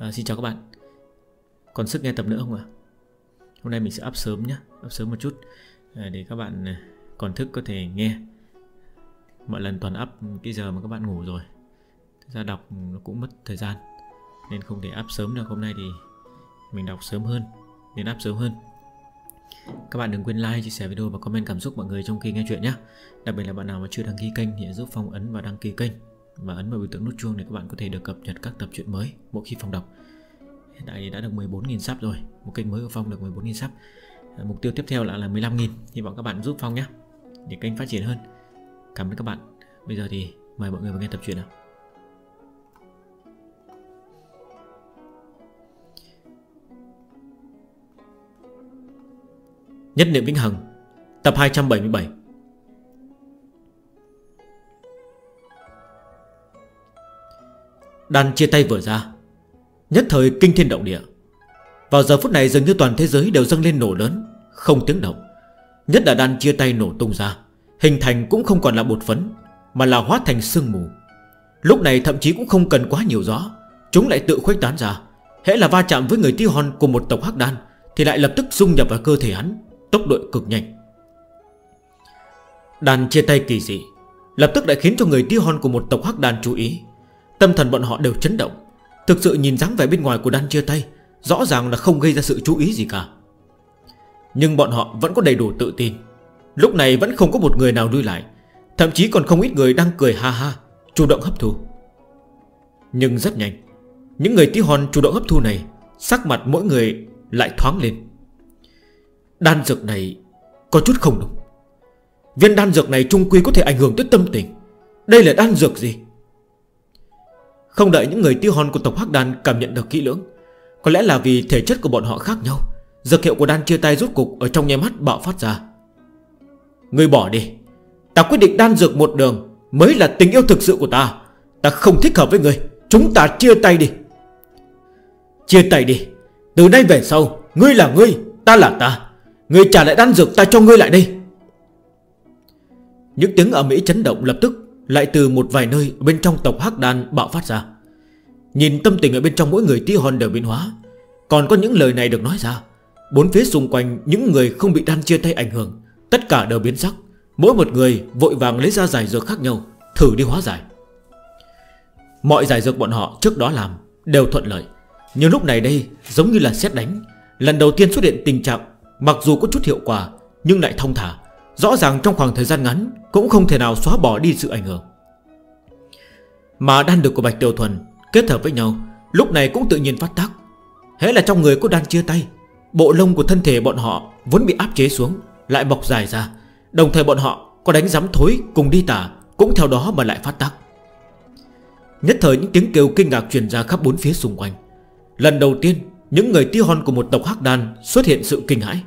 à, Xin chào các bạn. Còn sức nghe tập nữa không ạ? Hôm nay mình sẽ up sớm nhé Up sớm một chút. À, để các bạn à, còn thức có thể nghe. Mọi lần toàn up cái giờ mà các bạn ngủ rồi. Thực ra đọc nó cũng mất thời gian Nên không thể up sớm được. Hôm nay thì mình đọc sớm hơn Nên up sớm hơn. Các bạn đừng quên like, chia sẻ video và comment cảm xúc mọi người trong khi nghe chuyện nhé. Đặc biệt là bạn nào mà chưa đăng ký kênh thì giúp phong ấn và đăng ký kênh và ấn vào biểu tượng nút chuông để các bạn có thể được cập nhật các tập truyện mới mỗi khi Phong đọc. Hiện tại thì đã được 14.000 sắp rồi, một kênh mới của Phong được 14.000 sắp. À, mục tiêu tiếp theo là là 15.000, hy vọng các bạn giúp Phong nhé để kênh phát triển hơn. Cảm ơn các bạn. Bây giờ thì mời mọi người vào nghe tập truyện nào. Nhất niệm vĩnh hằng Tập 277 Đàn chia tay vừa ra. Nhất thời kinh thiên động địa. Vào giờ phút này dường như toàn thế giới đều dâng lên nổ lớn, Không tiếng động. Nhất là đàn chia tay nổ tung ra, Hình thành cũng không còn là bột phấn, Mà là hóa thành sương mù. Lúc này thậm chí cũng không cần quá nhiều gió Chúng lại tự khuếch tán ra. Hẽ là va chạm với người tiêu hòn của một tộc hắc đan, Thì lại lập tức dung nhập vào cơ thể hắn, Tốc độ cực nhanh. Đàn chia tay kỳ dị, Lập tức đã khiến cho người tiêu hòn của một tộc hắc đan chú ý. Tâm thần bọn họ đều chấn động. Thực sự nhìn dáng vẻ bên ngoài của đan chia tay, Rõ ràng là không gây ra sự chú ý gì cả. Nhưng bọn họ vẫn có đầy đủ tự tin. Lúc này vẫn không có một người nào lui lại, Thậm chí còn không ít người đang cười ha ha, Chủ động hấp thu. Nhưng rất nhanh, Những người tí hòn chủ động hấp thu này, Sắc mặt mỗi người lại thoáng lên. Đan dược này Có chút không đúng. Viên đan dược này trung quy có thể ảnh hưởng tới tâm tình. Đây là đan dược gì? Không đợi những người tiêu hòn của tộc Hắc Đan cảm nhận được kỹ lưỡng, Có lẽ là vì thể chất của bọn họ khác nhau, Dược hiệu của đan chia tay rút cục Ở trong nháy mắt bạo phát ra. Người bỏ đi. Ta quyết định đan dược một đường, Mới là tình yêu thực sự của ta. Ta không thích hợp với người Chúng ta chia tay đi. Chia tay đi. Từ nay về sau, Ngươi là ngươi, Ta là ta. Ngươi trả lại đan dược ta cho ngươi lại đi. Những tiếng ở Mỹ chấn động lập tức lại từ một vài nơi bên trong tộc Hắc Đan bạo phát ra. Nhìn tâm tình ở bên trong mỗi người tí hòn đều biến hóa. Còn có những lời này được nói ra. Bốn phía xung quanh những người không bị đan chia tay ảnh hưởng, Tất cả đều biến sắc. Mỗi một người vội vàng lấy ra giải dược khác nhau, Thử đi hóa giải. Mọi giải dược bọn họ trước đó làm Đều thuận lợi. Nhưng lúc này đây, giống như là xét đánh, Lần đầu tiên xuất hiện tình trạng Mặc dù có chút hiệu quả, Nhưng lại thông thả. Rõ ràng trong khoảng thời gian ngắn Cũng không thể nào xóa bỏ đi sự ảnh hưởng. Mà đan được của Bạch Tiểu Thuần Kết hợp với nhau, Lúc này cũng tự nhiên phát tác. Thế là trong người có đan chia tay, Bộ lông của thân thể bọn họ vốn bị áp chế xuống, Lại bọc dài ra. Đồng thời bọn họ có đánh giám thối cùng đi tả, Cũng theo đó mà lại phát tác. Nhất thời những tiếng kêu kinh ngạc truyền ra khắp bốn phía xung quanh. Lần đầu tiên, Những người tiêu hon của một tộc hắc đan xuất hiện sự kinh hãi.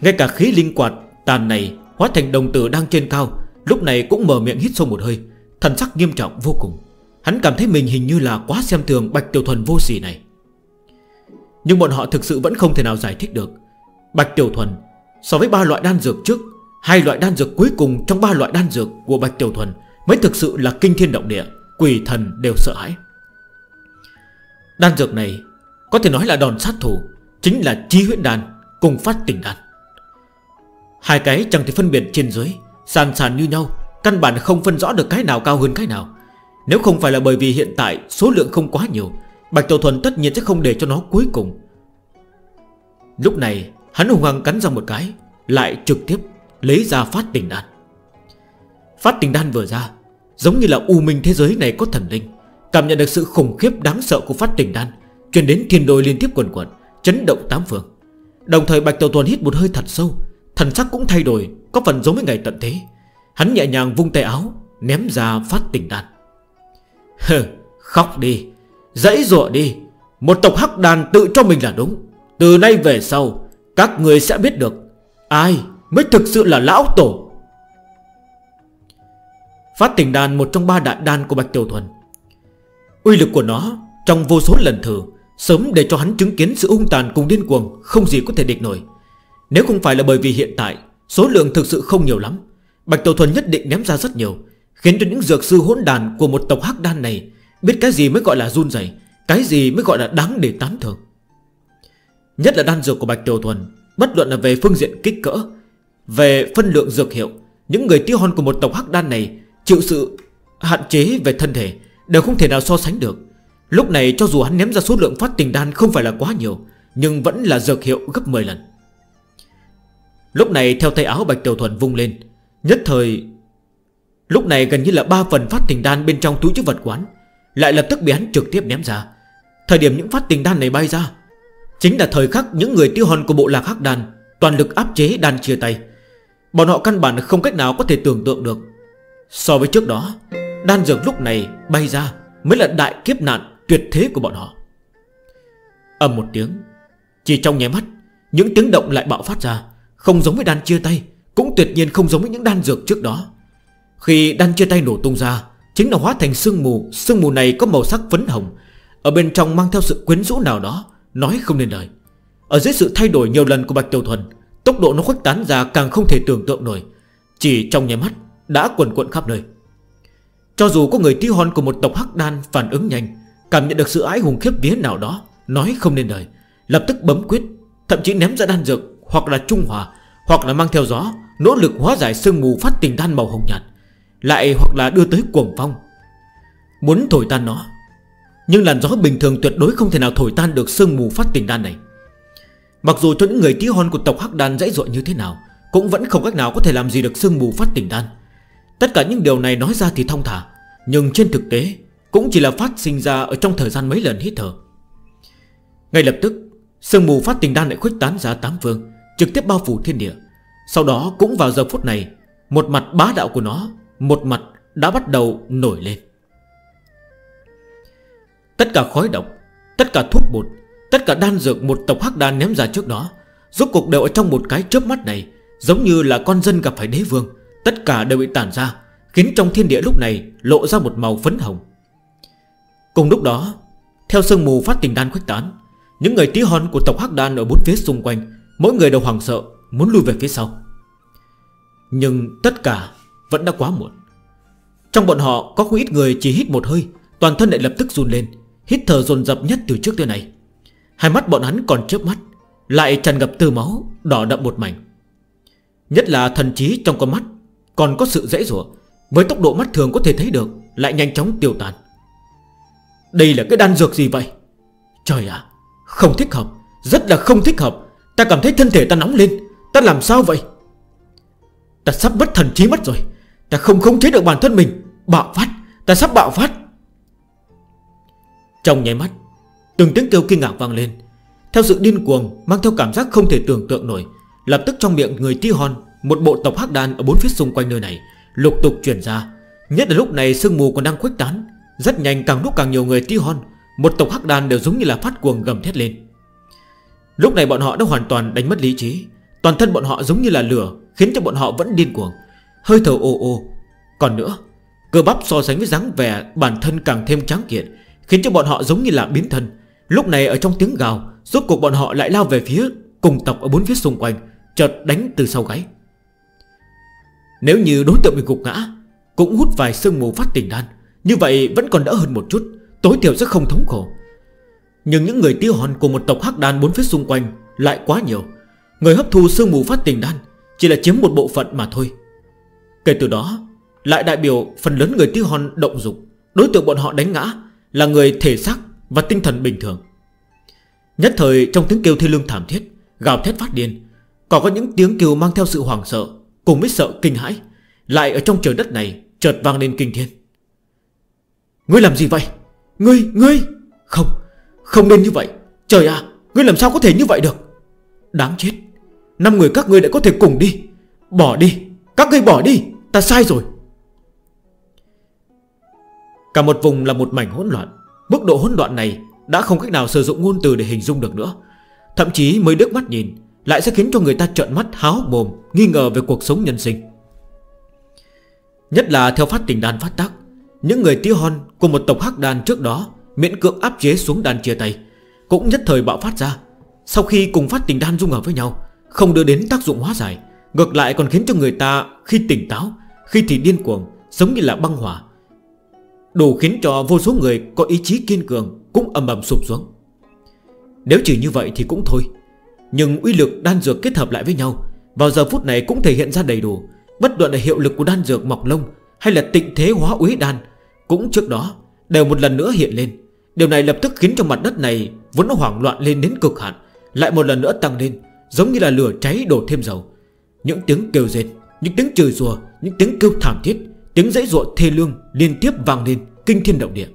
Ngay cả khí linh quạt tàn này Hóa thành đồng tử đang trên cao, Lúc này cũng mở miệng hít sâu một hơi. Thần sắc nghiêm trọng vô cùng. Hắn cảm thấy mình hình như là quá xem thường Bạch Tiểu Thuần vô sỉ này. Nhưng bọn họ thực sự vẫn không thể nào giải thích được. Bạch Tiểu Thuần, So với ba loại đan dược trước, Hai loại đan dược cuối cùng trong ba loại đan dược của Bạch Tiểu Thuần Mới thực sự là kinh thiên động địa, Quỷ thần đều sợ hãi. Đan dược này Có thể nói là đòn sát thủ, Chính là chi huyết đan cùng phát tỉnh đan. Hai cái chẳng thể phân biệt trên dưới, Sàn sàn như nhau, Căn bản không phân rõ được cái nào cao hơn cái nào. Nếu không phải là bởi vì hiện tại số lượng không quá nhiều, Bạch Tổ Thuần tất nhiên sẽ không để cho nó cuối cùng. Lúc này, hắn hùng hăng cắn ra một cái, Lại trực tiếp lấy ra phát tình đan. Phát tình đan vừa ra, Giống như là u minh thế giới này có thần linh, Cảm nhận được sự khủng khiếp đáng sợ của phát tình đan, Chuyển đến thiên đôi liên tiếp quần quần Chấn động tám phương. Đồng thời Bạch Tổ Thuần hít một hơi thật sâu Thần sắc cũng thay đổi, Có phần giống với ngày tận thế. Hắn nhẹ nhàng vung tay áo, Ném ra phát tỉnh đàn. Hừ, khóc đi, Dãy dụa đi. Một tộc hắc đàn tự cho mình là đúng. Từ nay về sau, Các người sẽ biết được Ai mới thực sự là lão tổ. Phát tỉnh đàn một trong ba đại đan của Bạch Tiểu Thuần. Uy lực của nó Trong vô số lần thử, Sớm để cho hắn chứng kiến sự ung tàn cùng điên cuồng Không gì có thể địch nổi. Nếu không phải là bởi vì hiện tại, Số lượng thực sự không nhiều lắm, Bạch Tổ Thuần nhất định ném ra rất nhiều, Khiến cho những dược sư hỗn đàn của một tộc hắc đan này Biết cái gì mới gọi là run dày Cái gì mới gọi là đáng để tán thưởng. Nhất là đan dược của Bạch Tiểu Thuần, Bất luận là về phương diện kích cỡ, Về phân lượng dược hiệu, Những người tiêu hon của một tộc hắc đan này Chịu sự hạn chế về thân thể Đều không thể nào so sánh được. Lúc này cho dù hắn ném ra số lượng phát tình đan Không phải là quá nhiều, Nhưng vẫn là dược hiệu gấp 10 lần. Lúc này theo tay áo Bạch Tiểu Thuần vung lên. Nhất thời, Lúc này gần như là ba phần phát tình đan bên trong túi chức vật quán, Lại lập tức bị hắn trực tiếp ném ra. Thời điểm những phát tình đan này bay ra, Chính là thời khắc những người tiêu hòn của bộ lạc hắc đan Toàn lực áp chế đan chia tay. Bọn họ căn bản không cách nào có thể tưởng tượng được. So với trước đó, Đan dược lúc này bay ra Mới là đại kiếp nạn tuyệt thế của bọn họ. Âm một tiếng, Chỉ trong nháy mắt, Những tiếng động lại bạo phát ra. Không giống với đan chia tay, Cũng tuyệt nhiên không giống với những đan dược trước đó. Khi đan chia tay nổ tung ra, Chính là hóa thành sương mù. Sương mù này có màu sắc phấn hồng. Ở bên trong mang theo sự quyến rũ nào đó, Nói không nên lời. Ở dưới sự thay đổi nhiều lần của Bạch Tiểu Thuần, Tốc độ nó khuếch tán ra càng không thể tưởng tượng nổi. Chỉ trong nháy mắt, Đã quần quận khắp nơi. Cho dù có người tí hon của một tộc hắc đan phản ứng nhanh, Cảm nhận được sự ái hùng khiếp vía nào đó, Nói không nên lời. Lập tức bấm quyết, Thậm chí ném ra đan dược hoặc là trung hòa, Hoặc là mang theo gió, Nỗ lực hóa giải sương mù phát tình đan màu hồng nhạt, Lại hoặc là đưa tới cuồng phong. Muốn thổi tan nó, Nhưng làn gió bình thường tuyệt đối không thể nào thổi tan được sương mù phát tình đan này. Mặc dù cho những người tí hon của tộc Hắc Đan dãy dội như thế nào, Cũng vẫn không cách nào có thể làm gì được sương mù phát tình đan. Tất cả những điều này nói ra thì thông thả, Nhưng trên thực tế, Cũng chỉ là phát sinh ra ở trong thời gian mấy lần hít thở. Ngay lập tức, Sương mù phát tình đan lại khuếch tán ra tám phương. Trực tiếp bao phủ thiên địa. Sau đó cũng vào giờ phút này, Một mặt bá đạo của nó, Một mặt đã bắt đầu nổi lên. Tất cả khói độc, Tất cả thuốc bột, Tất cả đan dược một tộc hắc đan ném ra trước đó, Rốt cuộc đều ở trong một cái chớp mắt này, Giống như là con dân gặp phải đế vương. Tất cả đều bị tản ra, Khiến trong thiên địa lúc này lộ ra một màu phấn hồng. Cùng lúc đó, Theo sương mù phát tình đan khuếch tán, Những người tí hon của tộc Hắc Đan ở bốn phía xung quanh Mỗi người đều hoảng sợ, Muốn lui về phía sau. Nhưng tất cả vẫn đã quá muộn. Trong bọn họ có không ít người chỉ hít một hơi, Toàn thân lại lập tức run lên, Hít thở dồn dập nhất từ trước tới này Hai mắt bọn hắn còn chớp mắt, Lại tràn ngập từ máu, đỏ đậm một mảnh. Nhất là thần trí trong con mắt Còn có sự dễ dụa Với tốc độ mắt thường có thể thấy được, Lại nhanh chóng tiêu tàn Đây là cái đan dược gì vậy? Trời ạ, Không thích hợp, Rất là không thích hợp. Ta cảm thấy thân thể ta nóng lên. Ta làm sao vậy? Ta sắp mất thần trí mất rồi. Ta không khống chế được bản thân mình. Bạo phát. Ta sắp bạo phát. Trong nháy mắt, Từng tiếng kêu kinh ngạc vang lên. Theo sự điên cuồng, Mang theo cảm giác không thể tưởng tượng nổi, Lập tức trong miệng người Ti Hon, Một bộ tộc hắc đan ở bốn phía xung quanh nơi này, Lục tục chuyển ra. Nhất là lúc này sương mù còn đang khuếch tán, Rất nhanh càng lúc càng nhiều người Ti Hon, Một tộc hắc đan đều giống như là phát cuồng gầm thét lên. Lúc này bọn họ đã hoàn toàn đánh mất lý trí. Toàn thân bọn họ giống như là lửa, Khiến cho bọn họ vẫn điên cuồng. Hơi thở ô ô Còn nữa, Cơ bắp so sánh với dáng vẻ bản thân càng thêm tráng kiện, Khiến cho bọn họ giống như là biến thân. Lúc này ở trong tiếng gào, Rốt cuộc bọn họ lại lao về phía Cùng tộc ở bốn phía xung quanh, Chợt đánh từ sau gáy. Nếu như đối tượng bị gục ngã, Cũng hút vài sương mù phát tỉnh đan, Như vậy vẫn còn đỡ hơn một chút, Tối thiểu sẽ không thống khổ. Nhưng những người tiêu hòn của một tộc hắc đan bốn phía xung quanh Lại quá nhiều. Người hấp thu sương mù phát tình đan Chỉ là chiếm một bộ phận mà thôi. Kể từ đó Lại đại biểu phần lớn người tiêu hòn động dục. Đối tượng bọn họ đánh ngã Là người thể xác và tinh thần bình thường. Nhất thời trong tiếng kêu thi lương thảm thiết Gào thét phát điên Còn có những tiếng kêu mang theo sự hoảng sợ Cùng với sợ kinh hãi Lại ở trong trời đất này chợt vang lên kinh thiên. Ngươi làm gì vậy? Ngươi, ngươi! Không, không nên như vậy. Trời à Ngươi làm sao có thể như vậy được? Đáng chết. Năm người các ngươi đã có thể cùng đi. Bỏ đi. Các ngươi bỏ đi. Ta sai rồi. Cả một vùng là một mảnh hỗn loạn. Mức độ hỗn loạn này Đã không cách nào sử dụng ngôn từ để hình dung được nữa. Thậm chí mới đứt mắt nhìn Lại sẽ khiến cho người ta trợn mắt háo mồm, Nghi ngờ về cuộc sống nhân sinh. Nhất là theo phát tình đàn phát tác, Những người tía hon của một tộc hắc đàn trước đó Miễn cưỡng áp chế xuống đàn chia tay. Cũng nhất thời bạo phát ra. Sau khi cùng phát tình đan dung hợp với nhau, Không đưa đến tác dụng hóa giải, Ngược lại còn khiến cho người ta khi tỉnh táo, Khi thì điên cuồng, Giống như là băng hỏa. Đủ khiến cho vô số người có ý chí kiên cường Cũng ầm ầm sụp xuống. Nếu chỉ như vậy thì cũng thôi. Nhưng uy lực đan dược kết hợp lại với nhau, Vào giờ phút này cũng thể hiện ra đầy đủ. Bất đoạn là hiệu lực của đan dược mọc lông Hay là tịnh thế hóa úy đan, Cũng trước đó đều một lần nữa hiện lên. Điều này lập tức khiến cho mặt đất này Vốn nó hoảng loạn lên đến cực hạn Lại một lần nữa tăng lên Giống như là lửa cháy đổ thêm dầu. Những tiếng kêu rệt, những tiếng chửi rủa Những tiếng kêu thảm thiết Tiếng dãy ruộng thê lương liên tiếp vang lên Kinh thiên động địa.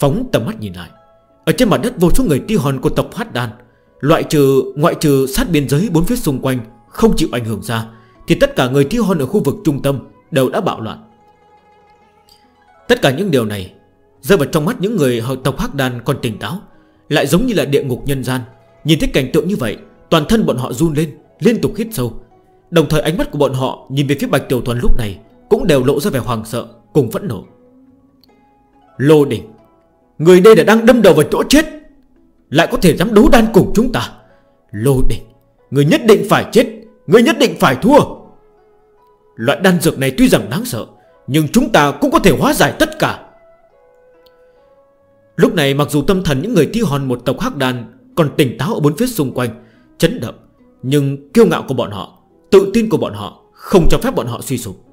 Phóng tầm mắt nhìn lại Ở trên mặt đất vô số người ti hòn của tộc Hát Đan Loại trừ ngoại trừ sát biên giới bốn phía xung quanh Không chịu ảnh hưởng ra Thì tất cả người ti hòn ở khu vực trung tâm Đều đã bạo loạn. Tất cả những điều này Rơi vào trong mắt những người hậu tộc Hắc Đan còn tỉnh táo, Lại giống như là địa ngục nhân gian. Nhìn thấy cảnh tượng như vậy, Toàn thân bọn họ run lên, Liên tục hít sâu. Đồng thời ánh mắt của bọn họ nhìn về phía Bạch Tiểu Thuần lúc này Cũng đều lộ ra vẻ hoàng sợ Cùng phẫn nộ. Lô đỉnh Người đây đã đang đâm đầu vào chỗ chết, Lại có thể dám đấu đan cùng chúng ta. Lô đỉnh Người nhất định phải chết, Người nhất định phải thua. Loại đan dược này tuy rằng đáng sợ, Nhưng chúng ta cũng có thể hóa giải tất cả. Lúc này mặc dù tâm thần những người thi hòn một tộc hắc đàn Còn tỉnh táo ở bốn phía xung quanh, Chấn động, Nhưng kiêu ngạo của bọn họ, Tự tin của bọn họ Không cho phép bọn họ suy sụp.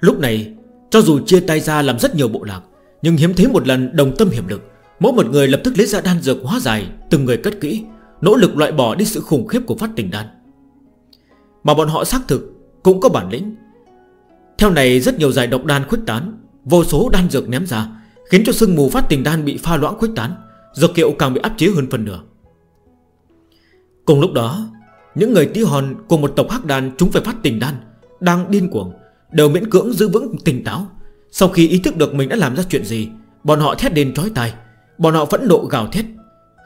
Lúc này, Cho dù chia tay ra làm rất nhiều bộ lạc, Nhưng hiếm thấy một lần đồng tâm hiểm lực, Mỗi một người lập tức lấy ra đan dược hóa dài Từng người cất kỹ, Nỗ lực loại bỏ đi sự khủng khiếp của phát tình đan. Mà bọn họ xác thực Cũng có bản lĩnh. Theo này, rất nhiều giải độc đan khuếch tán, Vô số đan dược ném ra Khiến cho sương mù phát tình đan bị pha loãng khuếch tán Dược kiệu càng bị áp chế hơn phần nửa. Cùng lúc đó, Những người tí hòn cùng một tộc hắc đan Chúng phải phát tình đan, Đang điên cuồng, Đều miễn cưỡng giữ vững tỉnh táo. Sau khi ý thức được mình đã làm ra chuyện gì, Bọn họ thét đến trói tai, Bọn họ vẫn nộ gào thét,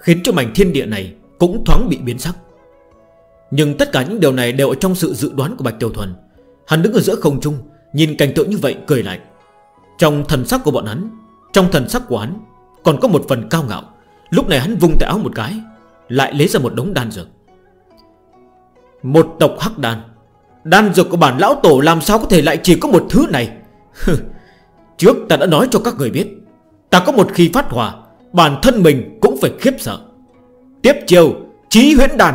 Khiến cho mảnh thiên địa này cũng thoáng bị biến sắc. Nhưng tất cả những điều này đều ở trong sự dự đoán của Bạch Tiểu Thuần. Hắn đứng ở giữa không trung, Nhìn cảnh tượng như vậy, cười lạnh. Trong thần sắc của bọn hắn trong thần sắc của hắn, Còn có một phần cao ngạo. Lúc này hắn vung tay áo một cái, Lại lấy ra một đống đan dược. Một tộc hắc đan. Đan dược của bản lão tổ làm sao có thể lại chỉ có một thứ này? Trước ta đã nói cho các người biết, Ta có một khi phát hỏa, Bản thân mình cũng phải khiếp sợ. Tiếp chiều Chí huyễn đàn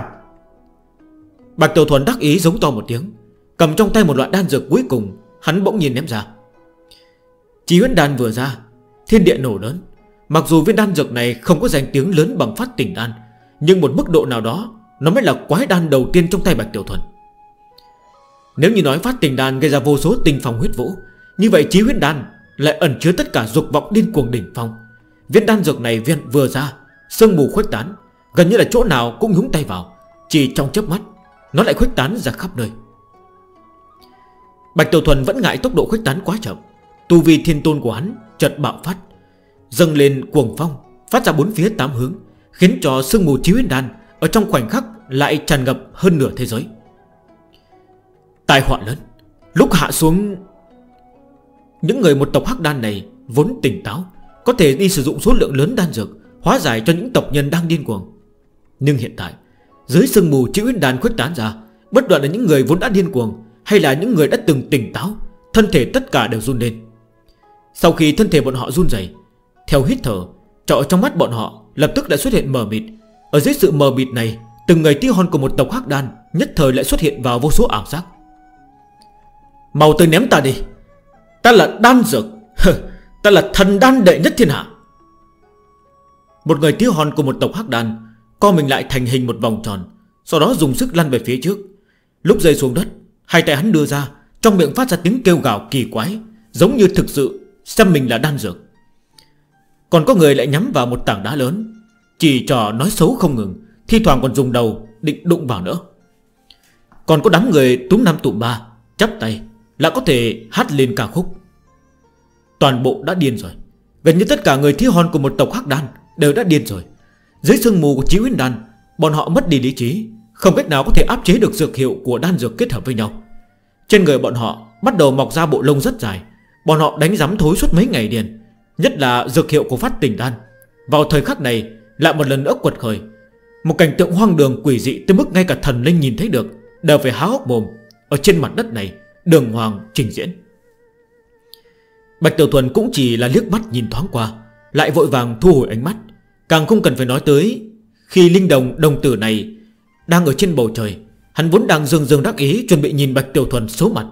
Bạch Tiểu Thuần đắc ý giống to một tiếng, Cầm trong tay một loại đan dược cuối cùng, Hắn bỗng nhìn ném ra. Chí huyễn đàn vừa ra Thiên địa nổ lớn. Mặc dù viên đan dược này không có danh tiếng lớn bằng phát tỉnh đan, Nhưng một mức độ nào đó, Nó mới là quái đan đầu tiên trong tay Bạch Tiểu Thuần. Nếu như nói phát tình đan gây ra vô số tình phòng huyết vũ, Như vậy chí huyết đan Lại ẩn chứa tất cả dục vọng điên cuồng đỉnh phong. Viên đan dược này viên vừa ra, Sương mù khuếch tán, Gần như là chỗ nào cũng nhúng tay vào, Chỉ trong chớp mắt, Nó lại khuếch tán ra khắp nơi. Bạch Tiểu Thuần vẫn ngại tốc độ khuếch tán quá chậm. Tu vi thiên tôn của hắn chợt bạo phát, Dâng lên cuồng phong, Phát ra bốn phía tám hướng, Khiến cho sương mù chí huyết đan Ở trong khoảnh khắc lại tràn ngập hơn nửa thế giới. Tai họa lớn, Lúc hạ xuống, Những người một tộc hắc đan này Vốn tỉnh táo, Có thể đi sử dụng số lượng lớn đan dược, Hóa giải cho những tộc nhân đang điên cuồng. Nhưng hiện tại, Dưới sương mù chữ đan khuếch tán ra, Bất đoạn là những người vốn đã điên cuồng Hay là những người đã từng tỉnh táo, Thân thể tất cả đều run lên. Sau khi thân thể bọn họ run dày Theo hít thở, Trọ trong mắt bọn họ lập tức đã xuất hiện mờ mịt. Ở dưới sự mờ mịt này, Từng người tiêu hòn của một tộc hắc đan Nhất thời lại xuất hiện vào vô số ảo giác. Màu tới ném ta đi. Ta là đan dược. Ta là thần đan đệ nhất thiên hạ. Một người tiêu hòn của một tộc hắc đan Co mình lại thành hình một vòng tròn, Sau đó dùng sức lăn về phía trước. Lúc rơi xuống đất, Hai tay hắn đưa ra, Trong miệng phát ra tiếng kêu gào kỳ quái, Giống như thực sự Xem mình là đan dược. Còn có người lại nhắm vào một tảng đá lớn, Chỉ trò nói xấu không ngừng, Thi thoảng còn dùng đầu định đụng vào nữa. Còn có đám người túm năm tụm ba, Chắp tay, Là có thể hát lên ca khúc. Toàn bộ đã điên rồi. Gần như tất cả người thi hòn của một tộc hắc đan Đều đã điên rồi. Dưới sương mù của chí huyên đan, Bọn họ mất đi lý trí, Không cách nào có thể áp chế được dược hiệu của đan dược kết hợp với nhau. Trên người bọn họ bắt đầu mọc ra bộ lông rất dài Bọn họ đánh giám thối suốt mấy ngày liền, Nhất là dược hiệu của phát tình đan. Vào thời khắc này, lại một lần nữa quật khởi. Một cảnh tượng hoang đường quỷ dị Tới mức ngay cả thần linh nhìn thấy được, Đều phải há hốc mồm. Ở trên mặt đất này, đường hoàng trình diễn. Bạch Tiểu Thuần cũng chỉ là liếc mắt nhìn thoáng qua, Lại vội vàng thu hồi ánh mắt. Càng không cần phải nói tới, Khi linh đồng đồng tử này Đang ở trên bầu trời, Hắn vốn đang dương dương đắc ý Chuẩn bị nhìn Bạch Tiểu Thuần số mặt.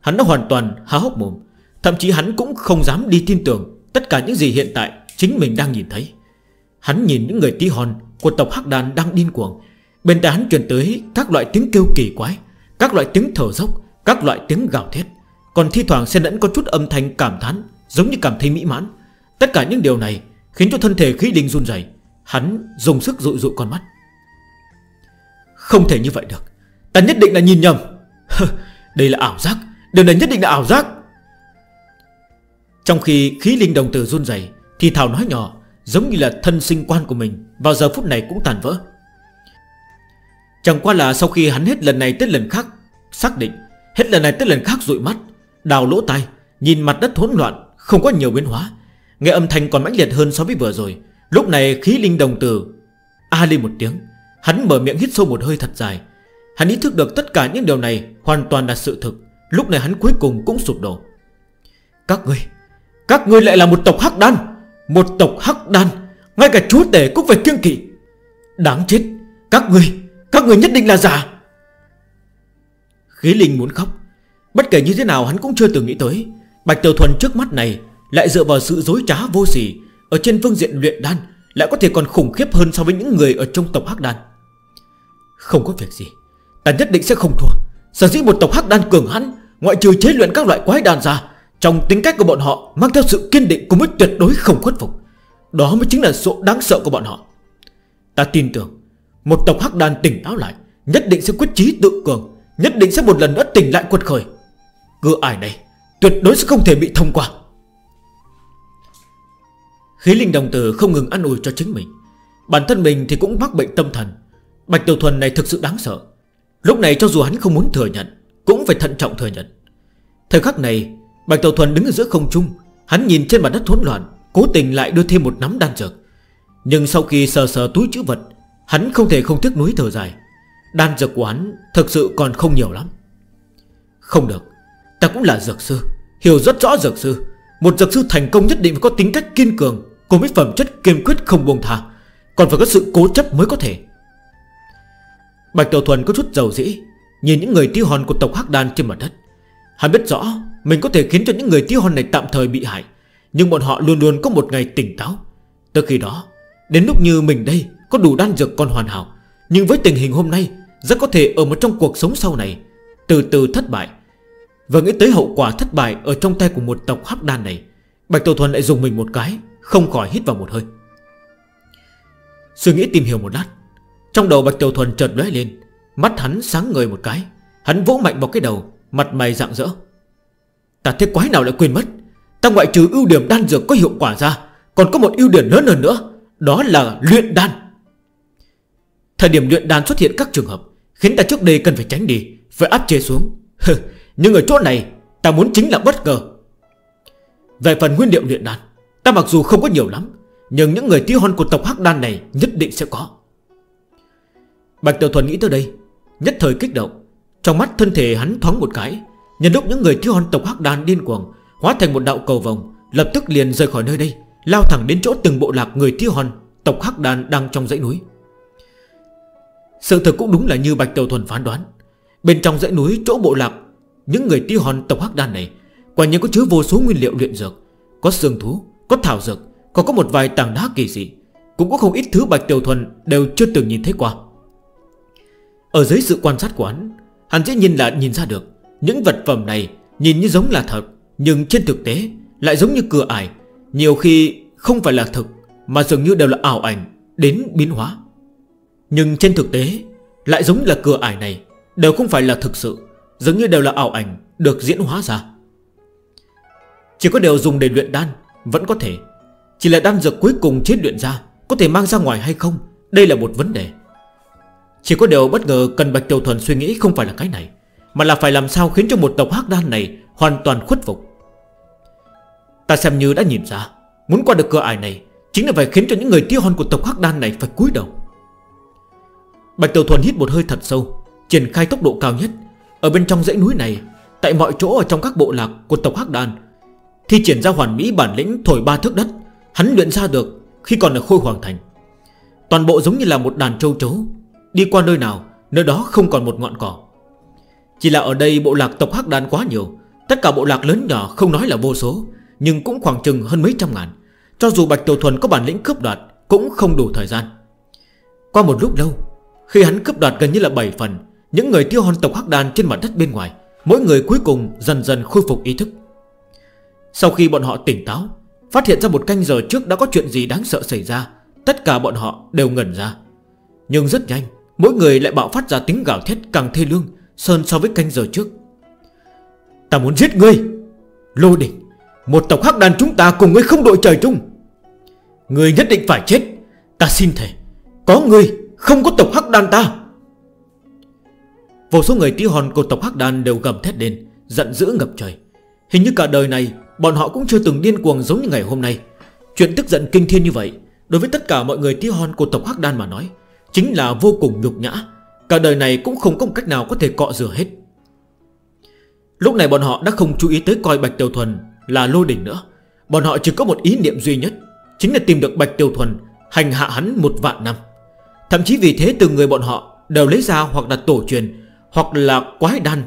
Hắn đã hoàn toàn há hốc mồm. Thậm chí hắn cũng không dám đi tin tưởng Tất cả những gì hiện tại chính mình đang nhìn thấy. Hắn nhìn những người tí hòn Của tộc Hắc đan đang điên cuồng. Bên tai hắn truyền tới các loại tiếng kêu kỳ quái, Các loại tiếng thở dốc, Các loại tiếng gào thét. Còn thi thoảng xen lẫn có chút âm thanh cảm thán, Giống như cảm thấy mỹ mãn. Tất cả những điều này khiến cho thân thể khí đình run dày Hắn dùng sức dụi dụi con mắt. Không thể như vậy được. Ta nhất định là nhìn nhầm. Đây là ảo giác. Điều này nhất định là ảo giác. Trong khi khí linh đồng tử run dày Thì Thảo nói nhỏ, Giống như là thân sinh quan của mình, Vào giờ phút này cũng tàn vỡ. Chẳng qua là sau khi hắn hết lần này tới lần khác, Xác định, Hết lần này tới lần khác rụi mắt, Đào lỗ tai, Nhìn mặt đất hỗn loạn, Không có nhiều biến hóa. Nghe âm thanh còn mãnh liệt hơn so với vừa rồi, Lúc này khí linh đồng tử, A à lên một tiếng, Hắn mở miệng hít sâu một hơi thật dài. Hắn ý thức được tất cả những điều này Hoàn toàn là sự thực, Lúc này hắn cuối cùng cũng sụp đổ. Các người các ngươi lại là một tộc hắc đan Một tộc hắc đan Ngay cả chúa tể cũng phải kiêng kỵ. Đáng chết Các ngươi, Các ngươi nhất định là giả. Khí linh muốn khóc. Bất kể như thế nào hắn cũng chưa từng nghĩ tới Bạch Tiểu Thuần trước mắt này Lại dựa vào sự dối trá vô sỉ Ở trên phương diện luyện đan Lại có thể còn khủng khiếp hơn so với những người ở trong tộc hắc đan. Không có việc gì Ta nhất định sẽ không thua. Sở dĩ một tộc hắc đan cường hắn Ngoại trừ chế luyện các loại quái đàn ra trong tính cách của bọn họ, Mang theo sự kiên định cùng với tuyệt đối không khuất phục. Đó mới chính là sự đáng sợ của bọn họ. Ta tin tưởng, Một tộc hắc đan tỉnh táo lại, Nhất định sẽ quyết trí tự cường, Nhất định sẽ một lần nữa tỉnh lại quật khởi. Cửa ải này tuyệt đối sẽ không thể bị thông qua. Khí linh đồng tử không ngừng ăn ủi cho chính mình. Bản thân mình thì cũng mắc bệnh tâm thần. Bạch Tiểu Thuần này thực sự đáng sợ. Lúc này cho dù hắn không muốn thừa nhận, Cũng phải thận trọng thừa nhận. Thời khắc này Bạch Tàu Thuần đứng ở giữa không trung, Hắn nhìn trên mặt đất hỗn loạn, Cố tình lại đưa thêm một nắm đan dược. Nhưng sau khi sờ sờ túi chữ vật, Hắn không thể không tiếc núi thở dài. Đan dược của hắn thực sự còn không nhiều lắm. Không được, Ta cũng là dược sư, Hiểu rất rõ dược sư. Một dược sư thành công nhất định phải có tính cách kiên cường, Cùng với phẩm chất kiên quyết không buông thả Còn phải có sự cố chấp mới có thể. Bạch Tiểu Thuần có chút giàu dĩ, Nhìn những người tiêu hòn của tộc Hắc Đan trên mặt đất. Hắn biết rõ mình có thể khiến cho những người tí hon này tạm thời bị hại. Nhưng bọn họ luôn luôn có một ngày tỉnh táo. Tới khi đó, Đến lúc như mình đây, có đủ đan dược còn hoàn hảo. Nhưng với tình hình hôm nay, Rất có thể ở một trong cuộc sống sau này, Từ từ thất bại. Và nghĩ tới hậu quả thất bại Ở trong tay của một tộc hắc đan này, Bạch Tổ Thuần lại dùng mình một cái, Không khỏi hít vào một hơi. Suy nghĩ tìm hiểu một lát, Trong đầu Bạch Tiểu Thuần chợt lóe lên, Mắt hắn sáng ngời một cái. Hắn vỗ mạnh vào cái đầu, Mặt mày rạng rỡ. Ta thế quái nào lại quên mất? Ta ngoại trừ ưu điểm đan dược có hiệu quả ra, Còn có một ưu điểm lớn hơn nữa, Đó là luyện đan. Thời điểm luyện đan xuất hiện các trường hợp, Khiến ta trước đây cần phải tránh đi, Phải áp chế xuống. Nhưng ở chỗ này, ta muốn chính là bất ngờ. Về phần nguyên liệu luyện đan, Ta mặc dù không có nhiều lắm, Nhưng những người tiêu hon của tộc Hắc Đan này Nhất định sẽ có. Bạch Tiểu Thuần nghĩ tới đây, Nhất thời kích động, Trong mắt thân thể hắn thoáng một cái Nhân lúc những người thiếu hòn tộc Hắc Đan điên cuồng Hóa thành một đạo cầu vòng Lập tức liền rời khỏi nơi đây Lao thẳng đến chỗ từng bộ lạc người thiếu hòn Tộc Hắc Đan đang trong dãy núi. Sự thực cũng đúng là như Bạch Tiểu Thuần phán đoán. Bên trong dãy núi chỗ bộ lạc Những người tiêu hòn tộc Hắc Đan này Quả nhiên có chứa vô số nguyên liệu luyện dược Có xương thú, có thảo dược Còn có một vài tảng đá kỳ dị Cũng có không ít thứ Bạch Tiểu Thuần đều chưa từng nhìn thấy qua. Ở dưới sự quan sát của hắn Hắn dĩ nhiên là nhìn ra được những vật phẩm này nhìn như giống là thật, Nhưng trên thực tế lại giống như cửa ải. Nhiều khi không phải là thực, Mà dường như đều là ảo ảnh Đến biến hóa. Nhưng trên thực tế lại giống là cửa ải này, Đều không phải là thực sự Giống như đều là ảo ảnh được diễn hóa ra. Chỉ có đều dùng để luyện đan Vẫn có thể, Chỉ là đan dược cuối cùng chết luyện ra Có thể mang ra ngoài hay không, Đây là một vấn đề. Chỉ có điều bất ngờ cần Bạch Tiểu Thuần suy nghĩ không phải là cái này. Mà là phải làm sao khiến cho một tộc hắc đan này Hoàn toàn khuất phục. Ta xem như đã nhìn ra, Muốn qua được cửa ải này Chính là phải khiến cho những người tiêu hon của tộc hắc đan này phải cúi đầu. Bạch Tiểu Thuần hít một hơi thật sâu, Triển khai tốc độ cao nhất. Ở bên trong dãy núi này, Tại mọi chỗ ở trong các bộ lạc của tộc hắc đan, Thi triển ra hoàn mỹ bản lĩnh thổi ba thước đất, Hắn luyện ra được khi còn ở khôi hoàng thành. Toàn bộ giống như là một đàn trâu trấu, Đi qua nơi nào, Nơi đó không còn một ngọn cỏ. Chỉ là ở đây bộ lạc tộc hắc đan quá nhiều, Tất cả bộ lạc lớn nhỏ không nói là vô số, Nhưng cũng khoảng chừng hơn mấy trăm ngàn. Cho dù Bạch Tiểu Thuần có bản lĩnh cướp đoạt, Cũng không đủ thời gian. Qua một lúc lâu, Khi hắn cướp đoạt gần như là 7 phần, Những người tiêu hòn tộc hắc đan trên mặt đất bên ngoài, Mỗi người cuối cùng dần dần khôi phục ý thức. Sau khi bọn họ tỉnh táo, Phát hiện ra một canh giờ trước đã có chuyện gì đáng sợ xảy ra, Tất cả bọn họ đều ngẩn ra. Nhưng rất nhanh, Mỗi người lại bạo phát ra tiếng gào thét càng thê lương Sơn so với canh giờ trước. Ta muốn giết ngươi. Lô đỉnh, Một tộc hắc đàn chúng ta cùng ngươi không đội trời chung. Ngươi nhất định phải chết. Ta xin thề, Có ngươi không có tộc hắc đàn ta. Vô số người tí hòn của tộc hắc đàn đều gầm thét lên, Giận dữ ngập trời. Hình như cả đời này, Bọn họ cũng chưa từng điên cuồng giống như ngày hôm nay. Chuyện tức giận kinh thiên như vậy, Đối với tất cả mọi người tí hon của tộc Hắc Đan mà nói, Chính là vô cùng nhục nhã. Cả đời này cũng không có cách nào có thể cọ rửa hết. Lúc này bọn họ đã không chú ý tới coi Bạch Tiểu Thuần là lôi đỉnh nữa. Bọn họ chỉ có một ý niệm duy nhất, Chính là tìm được Bạch Tiểu Thuần Hành hạ hắn một vạn năm. Thậm chí vì thế từng người bọn họ Đều lấy ra hoặc là tổ truyền, Hoặc là quái đan,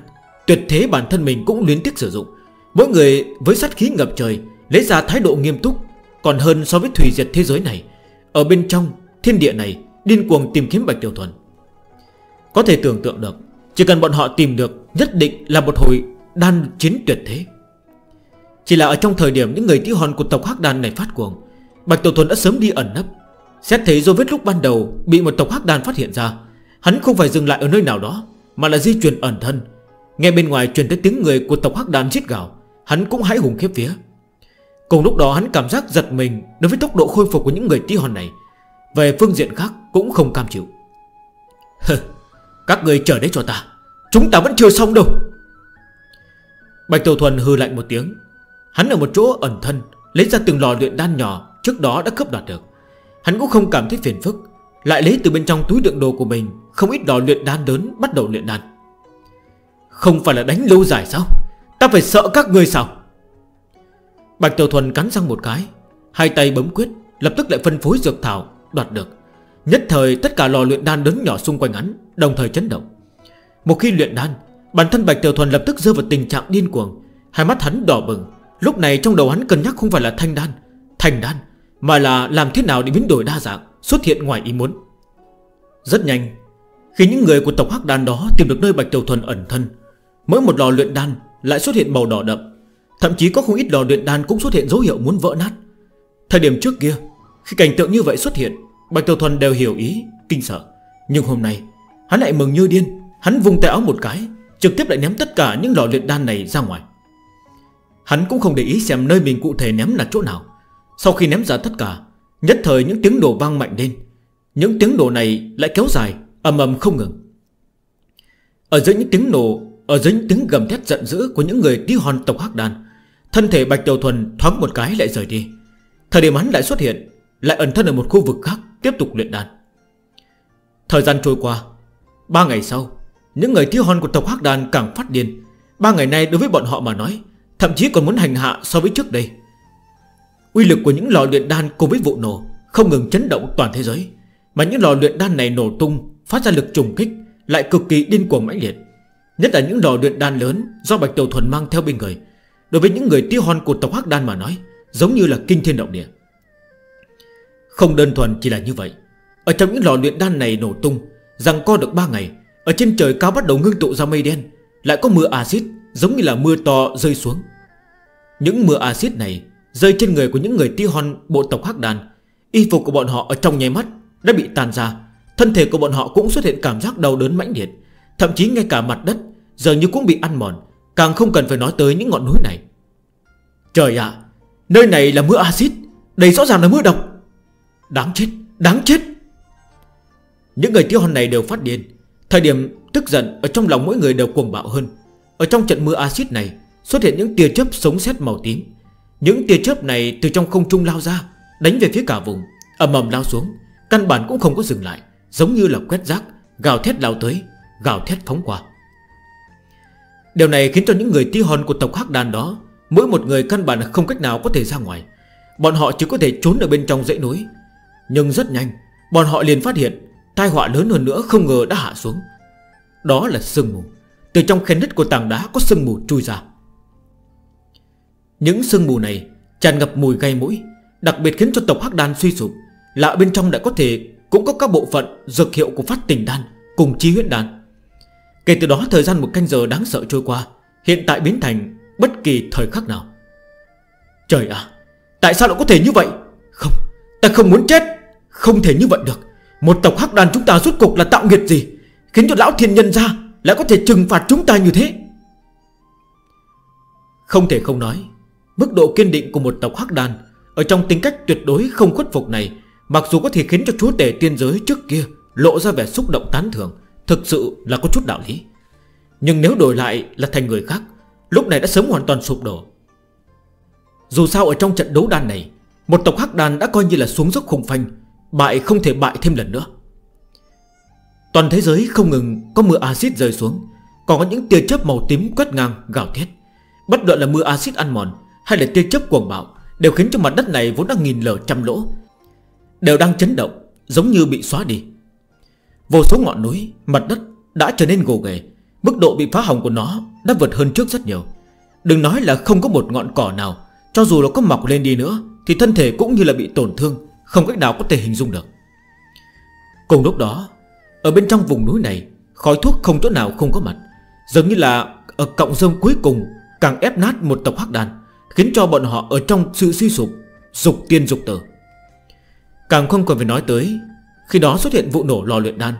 Tuyệt thế bản thân mình cũng luyến tiếc sử dụng. Mỗi người với sát khí ngập trời, Lấy ra thái độ nghiêm túc, Còn hơn so với thủy diệt thế giới này. Ở bên trong thiên địa này, Điên cuồng tìm kiếm Bạch Tiểu Thuần. Có thể tưởng tượng được, Chỉ cần bọn họ tìm được, Nhất định là một hồi đan chiến tuyệt thế. Chỉ là ở trong thời điểm Những người tí hòn của tộc Hắc Đan này phát cuồng, Bạch Tổ Thuần đã sớm đi ẩn nấp. Xét thấy dấu vết lúc ban đầu Bị một tộc Hắc Đan phát hiện ra, Hắn không phải dừng lại ở nơi nào đó, Mà là di chuyển ẩn thân. Nghe bên ngoài truyền tới tiếng người của tộc Hắc Đan giết gào, Hắn cũng hãi hùng khiếp vía. Cùng lúc đó, hắn cảm giác giật mình Đối với tốc độ khôi phục của những người tí hòn này. Về phương diện khác cũng không cam chịu. Các người chờ đấy cho ta. Chúng ta vẫn chưa xong đâu. Bạch Tiểu Thuần hư lạnh một tiếng. Hắn ở một chỗ ẩn thân, Lấy ra từng lò luyện đan nhỏ, Trước đó đã cướp đoạt được. Hắn cũng không cảm thấy phiền phức, Lại lấy từ bên trong túi đựng đồ của mình, Không ít lò luyện đan lớn bắt đầu luyện đan. Không phải là đánh lâu dài sao? Ta phải sợ các người sao? Bạch Tiểu Thuần cắn răng một cái, Hai tay bấm quyết, Lập tức lại phân phối dược thảo, Đoạt được. Nhất thời tất cả lò luyện đan lớn nhỏ xung quanh hắn Đồng thời chấn động. Một khi luyện đan, Bản thân Bạch Tiểu Thuần lập tức rơi vào tình trạng điên cuồng. Hai mắt hắn đỏ bừng. Lúc này trong đầu hắn cân nhắc không phải là thanh đan, Thành đan, Mà là làm thế nào để biến đổi đa dạng, Xuất hiện ngoài ý muốn. Rất nhanh, Khi những người của tộc Hắc Đan đó tìm được nơi Bạch Tiểu Thuần ẩn thân, Mỗi một lò luyện đan lại xuất hiện màu đỏ đậm. Thậm chí có không ít lò luyện đan cũng xuất hiện dấu hiệu muốn vỡ nát. Thời điểm trước kia, Khi cảnh tượng như vậy xuất hiện Bạch Tiểu Thuần đều hiểu ý Kinh sợ. Nhưng hôm nay Hắn lại mừng như điên. Hắn vung tay áo một cái Trực tiếp lại ném tất cả những lọ luyện đan này ra ngoài. Hắn cũng không để ý xem nơi mình cụ thể ném là chỗ nào. Sau khi ném ra tất cả Nhất thời những tiếng đổ vang mạnh lên. Những tiếng nổ này lại kéo dài ầm ầm không ngừng. Ở dưới những tiếng nổ Ở dưới những tiếng gầm thét giận dữ Của những người tí hòn tộc hắc Đan, Thân thể Bạch Tiểu Thuần thoáng một cái lại rời đi. Thời điểm hắn lại xuất hiện Lại ẩn thân ở một khu vực khác. Tiếp tục luyện đan Thời gian trôi qua, Ba ngày sau, Những người thiếu hòn của tộc Hắc Đan càng phát điên. Ba ngày nay đối với bọn họ mà nói, Thậm chí còn muốn hành hạ so với trước đây. Quy lực của những lò luyện đan cùng với vụ nổ Không ngừng chấn động toàn thế giới, Mà những lò luyện đan này nổ tung, Phát ra lực trùng kích Lại cực kỳ điên cuồng mãnh liệt. Nhất là những lò luyện đan lớn do Bạch Tiểu Thuần mang theo bên người, Đối với những người tiêu hon của tộc Hắc Đan mà nói, Giống như là kinh thiên động địa. Không đơn thuần chỉ là như vậy. Ở trong những lò luyện đan này nổ tung, Rằng co được 3 ngày, Ở trên trời cao bắt đầu ngưng tụ ra mây đen, Lại có mưa axit, giống như là mưa to rơi xuống. Những mưa axit này Rơi trên người của những người ti hon bộ tộc hắc đàn. Y phục của bọn họ ở trong nháy mắt Đã bị tàn ra, Thân thể của bọn họ cũng xuất hiện cảm giác đau đớn mãnh liệt. Thậm chí ngay cả mặt đất Giờ như cũng bị ăn mòn, Càng không cần phải nói tới những ngọn núi này. Trời ạ, Nơi này là mưa axit, Đây rõ ràng là mưa độc. Đáng chết, đáng chết. Những người tiêu hòn này đều phát điên. Thời điểm tức giận ở trong lòng mỗi người đều cuồng bạo hơn. Ở trong trận mưa axit này Xuất hiện những tia chớp sống xét màu tím. Những tia chớp này từ trong không trung lao ra Đánh về phía cả vùng Ẩm ầm lao xuống. Căn bản cũng không có dừng lại Giống như là quét rác Gào thét lao tới Gào thét phóng qua. Điều này khiến cho những người tí hòn của tộc Hắc Đàn đó Mỗi một người căn bản không cách nào có thể ra ngoài. Bọn họ chỉ có thể trốn ở bên trong dãy núi nhưng rất nhanh, Bọn họ liền phát hiện Tai họa lớn hơn nữa không ngờ đã hạ xuống. Đó là sương mù. Từ trong khe đất của tảng đá có sương mù chui ra. Những sương mù này tràn ngập mùi gây mũi, Đặc biệt khiến cho tộc Hắc Đan suy sụp. Lạ bên trong đã có thể Cũng có các bộ phận dược hiệu của phát tình đan Cùng chi huyết đan. Kể từ đó, thời gian một canh giờ đáng sợ trôi qua, Hiện tại biến thành bất kỳ thời khắc nào. Trời ạ, Tại sao lại có thể như vậy? Không Ta không muốn chết. Không thể như vậy được. Một tộc hắc đàn chúng ta rốt cuộc là tạo nghiệp gì? Khiến cho lão thiên nhân ra Lại có thể trừng phạt chúng ta như thế. Không thể không nói, Mức độ kiên định của một tộc hắc đàn Ở trong tính cách tuyệt đối không khuất phục này, Mặc dù có thể khiến cho chúa tể tiên giới trước kia Lộ ra vẻ xúc động tán thưởng, Thực sự là có chút đạo lý. Nhưng nếu đổi lại là thành người khác, Lúc này đã sớm hoàn toàn sụp đổ. Dù sao ở trong trận đấu đan này một tộc hắc đàn đã coi như là xuống dốc khủng phanh Bại không thể bại thêm lần nữa. Toàn thế giới không ngừng có mưa axit rơi xuống Còn có những tia chớp màu tím quét ngang gào thét. Bất luận là mưa axit ăn mòn Hay là tia chớp cuồng bạo Đều khiến cho mặt đất này vốn đang nghìn lở trăm lỗ Đều đang chấn động Giống như bị xóa đi. Vô số ngọn núi, mặt đất đã trở nên gồ ghề Mức độ bị phá hỏng của nó đã vượt hơn trước rất nhiều. Đừng nói là không có một ngọn cỏ nào Cho dù nó có mọc lên đi nữa thì thân thể cũng như là bị tổn thương, Không cách nào có thể hình dung được. Cùng lúc đó, Ở bên trong vùng núi này, Khói thuốc không chỗ nào không có mặt, Giống như là ở cộng dông cuối cùng Càng ép nát một tộc hắc đàn, Khiến cho bọn họ ở trong sự suy sụp, Dục tiên dục tử. Càng không cần phải nói tới, Khi đó xuất hiện vụ nổ lò luyện đan,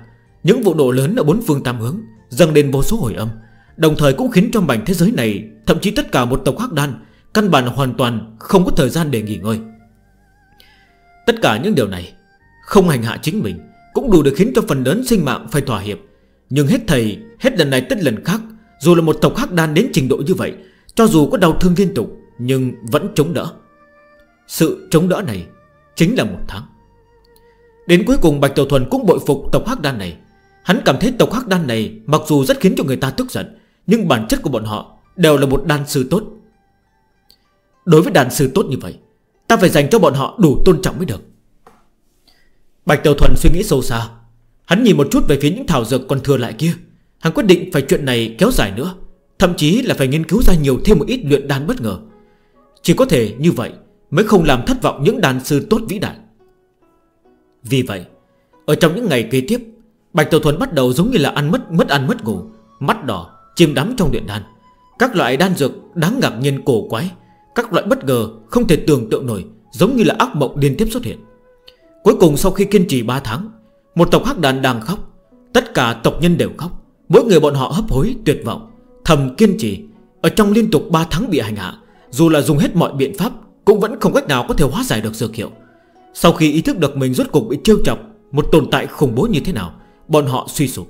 Những vụ nổ lớn ở bốn phương tam hướng, Dâng lên vô số hồi âm, Đồng thời cũng khiến cho mảnh thế giới này, Thậm chí tất cả một tộc hắc đan Căn bản hoàn toàn không có thời gian để nghỉ ngơi. Tất cả những điều này Không hành hạ chính mình, Cũng đủ để khiến cho phần lớn sinh mạng phải thỏa hiệp. Nhưng hết thầy, Hết lần này tất lần khác, Dù là một tộc hắc đan đến trình độ như vậy, Cho dù có đau thương liên tục, Nhưng vẫn chống đỡ. Sự chống đỡ này Chính là một tháng. Đến cuối cùng Bạch Tiểu Thuần cũng bội phục tộc hắc đan này. Hắn cảm thấy tộc hắc đan này Mặc dù rất khiến cho người ta tức giận, Nhưng bản chất của bọn họ Đều là một đan sư tốt. Đối với đàn sư tốt như vậy Ta phải dành cho bọn họ đủ tôn trọng mới được. Bạch Tiểu Thuần suy nghĩ sâu xa. Hắn nhìn một chút về phía những thảo dược còn thừa lại kia. Hắn quyết định phải chuyện này kéo dài nữa Thậm chí là phải nghiên cứu ra nhiều thêm một ít luyện đan bất ngờ. Chỉ có thể như vậy Mới không làm thất vọng những đàn sư tốt vĩ đại. Vì vậy Ở trong những ngày kế tiếp Bạch Tiểu Thuần bắt đầu giống như là ăn mất mất ăn mất ngủ Mắt đỏ, chìm đắm trong luyện đan. Các loại đan dược đáng ngạc nhiên cổ quái các loại bất ngờ không thể tưởng tượng nổi, Giống như là ác mộng liên tiếp xuất hiện. Cuối cùng sau khi kiên trì 3 tháng, Một tộc hắc đàn đang khóc. Tất cả tộc nhân đều khóc. Mỗi người bọn họ hấp hối, tuyệt vọng, Thầm kiên trì. Ở trong liên tục 3 tháng bị hành hạ, Dù là dùng hết mọi biện pháp, Cũng vẫn không cách nào có thể hóa giải được dược hiệu. Sau khi ý thức được mình rốt cục bị trêu chọc, Một tồn tại khủng bố như thế nào, Bọn họ suy sụp.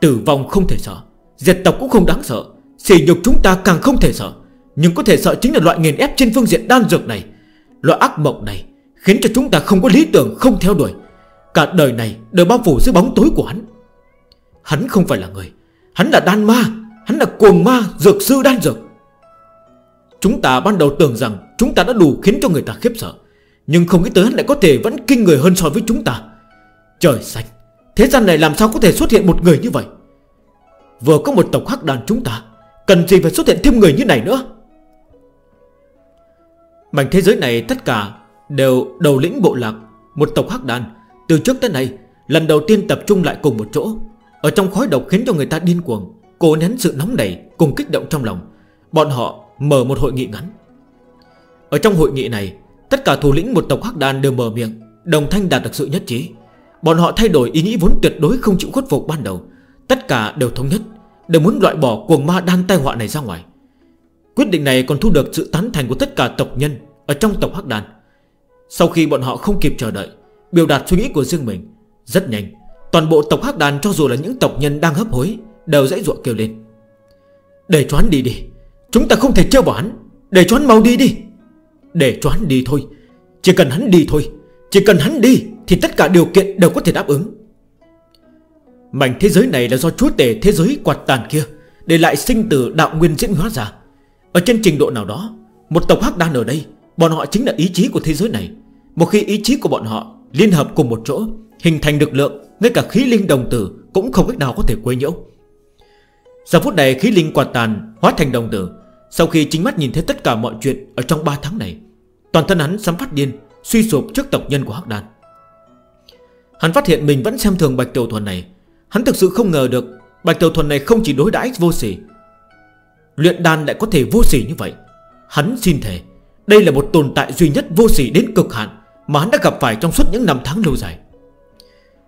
Tử vong không thể sợ, Diệt tộc cũng không đáng sợ Xỉ nhục chúng ta càng không thể sợ. Nhưng có thể sợ chính là loại nghiền ép trên phương diện đan dược này. Loại ác mộng này Khiến cho chúng ta không có lý tưởng, không theo đuổi. Cả đời này đều bao phủ dưới bóng tối của hắn. Hắn không phải là người. Hắn là đan ma. Hắn là cuồng ma dược sư đan dược. Chúng ta ban đầu tưởng rằng Chúng ta đã đủ khiến cho người ta khiếp sợ. Nhưng không nghĩ tới hắn lại có thể vẫn kinh người hơn so với chúng ta. Trời xanh, Thế gian này làm sao có thể xuất hiện một người như vậy? Vừa có một tộc hắc đàn chúng ta, Cần gì phải xuất hiện thêm người như này nữa? Mảnh thế giới này tất cả đều đầu lĩnh bộ lạc, Một tộc hắc đàn Từ trước tới nay, lần đầu tiên tập trung lại cùng một chỗ. Ở trong khói độc khiến cho người ta điên cuồng, Cố nén sự nóng nảy cùng kích động trong lòng. Bọn họ mở một hội nghị ngắn. Ở trong hội nghị này, Tất cả thủ lĩnh một tộc hắc đàn đều mở miệng, Đồng thanh đạt được sự nhất trí. Bọn họ thay đổi ý nghĩ vốn tuyệt đối không chịu khuất phục ban đầu. Tất cả đều thống nhất, Đều muốn loại bỏ cuồng ma đan tai họa này ra ngoài. Quyết định này còn thu được sự tán thành của tất cả tộc nhân Ở trong tộc Hắc Đàn. Sau khi bọn họ không kịp chờ đợi, Biểu đạt suy nghĩ của riêng mình, Rất nhanh, Toàn bộ tộc Hắc Đàn cho dù là những tộc nhân đang hấp hối, Đều dãy ruộng kêu lên. Để cho hắn đi đi, Chúng ta không thể trêu bỏ hắn. Để cho hắn mau đi đi. Để cho hắn đi thôi, Chỉ cần hắn đi thôi, Chỉ cần hắn đi Thì tất cả điều kiện đều có thể đáp ứng. Mảnh thế giới này là do chúa tể thế giới quạt tàn kia Để lại sinh tử đạo nguyên diễn hóa ra. Ở trên trình độ nào đó, Một tộc hắc đan ở đây, Bọn họ chính là ý chí của thế giới này. Một khi ý chí của bọn họ liên hợp cùng một chỗ, Hình thành lực lượng, Ngay cả khí linh đồng tử Cũng không cách nào có thể quấy nhiễu. Giờ phút này khí linh quạt tàn, Hóa thành đồng tử. Sau khi chính mắt nhìn thấy tất cả mọi chuyện Ở trong 3 tháng này, Toàn thân hắn sắm phát điên, Suy sụp trước tộc nhân của hắc đan. Hắn phát hiện mình vẫn xem thường Bạch Tiểu Thuần này. Hắn thực sự không ngờ được Bạch Tiểu Thuần này không chỉ đối đãi vô sỉ Luyện đan lại có thể vô sỉ như vậy. Hắn xin thề Đây là một tồn tại duy nhất vô sỉ đến cực hạn Mà hắn đã gặp phải trong suốt những năm tháng lâu dài.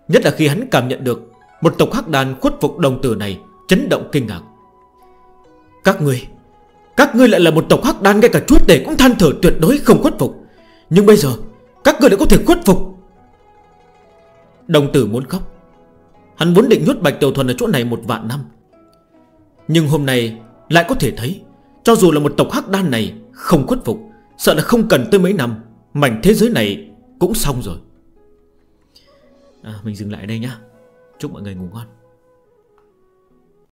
Nhất là khi hắn cảm nhận được Một tộc hắc đàn khuất phục đồng tử này Chấn động kinh ngạc. Các ngươi, Các ngươi lại là một tộc hắc đan ngay cả chút để cũng than thở tuyệt đối không khuất phục. Nhưng bây giờ Các ngươi lại có thể khuất phục. Đồng tử muốn khóc. Hắn vốn định nhốt Bạch Tiểu Thuần ở chỗ này một vạn năm. Nhưng hôm nay lại có thể thấy Cho dù là một tộc hắc đan này Không khuất phục Sợ là không cần tới mấy năm Mảnh thế giới này cũng xong rồi. À, Mình dừng lại đây nhá. Chúc mọi người ngủ ngon.